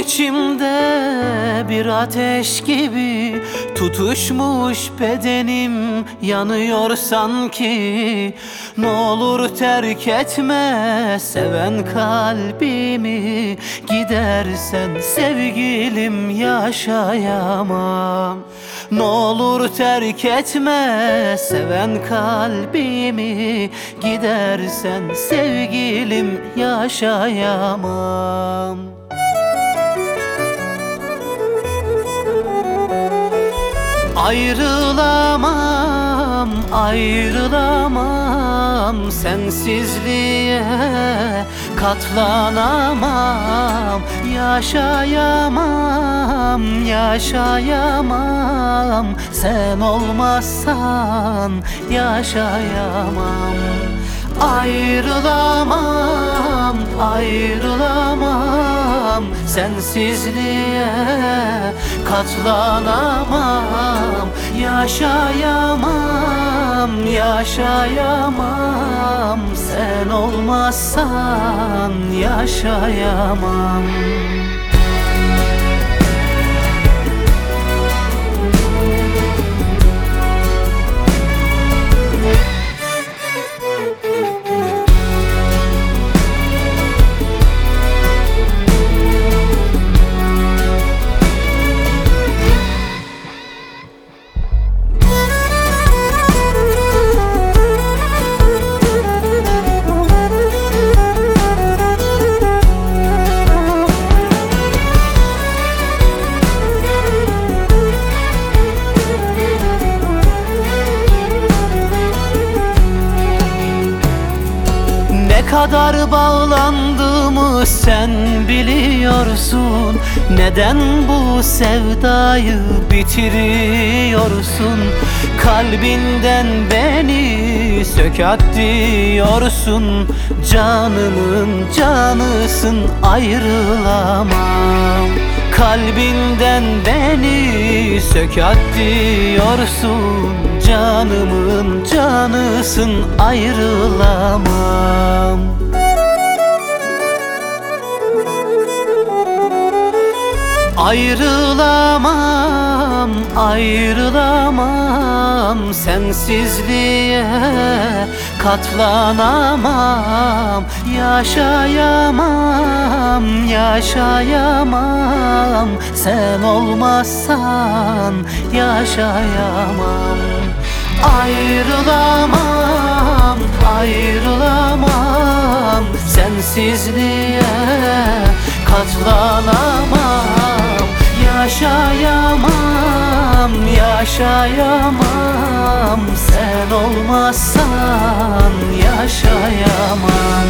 içimde bir ateş gibi Tutuşmuş bedenim yanıyor sanki. Ne olur terk etme seven kalbimi Gidersen sevgilim yaşayamam Ne olur terk etme seven kalbimi. Gidersen sevgilim yaşayamam. Ayrılamam, ayrılamam. Sensizliğe katlanamam Yaşayamam, yaşayamam. Sen olmazsan yaşayamam. Ayrılamam, ayrılamam. Sensizliğe katlanamam Yaşayamam, yaşayamam. Sen olmazsan yaşayamam kadar bağlandığımı sen biliyorsun. Neden bu sevdayı bitiriyorsun? Kalbinden beni sök at diyorsun. Canımın canısın ayrılamam. Kalbinden beni sök at diyorsun Canımın canısın ayrılamam. Ayrılamam, ayrılamam Sensizliğe katlanamam Yaşayamam, yaşayamam. Sen olmazsan yaşayamam Ayrılamam, ayrılamam. Sensizliğe katlanamam. Yaşayamam, yaşayamam. Sen olmazsan yaşayamam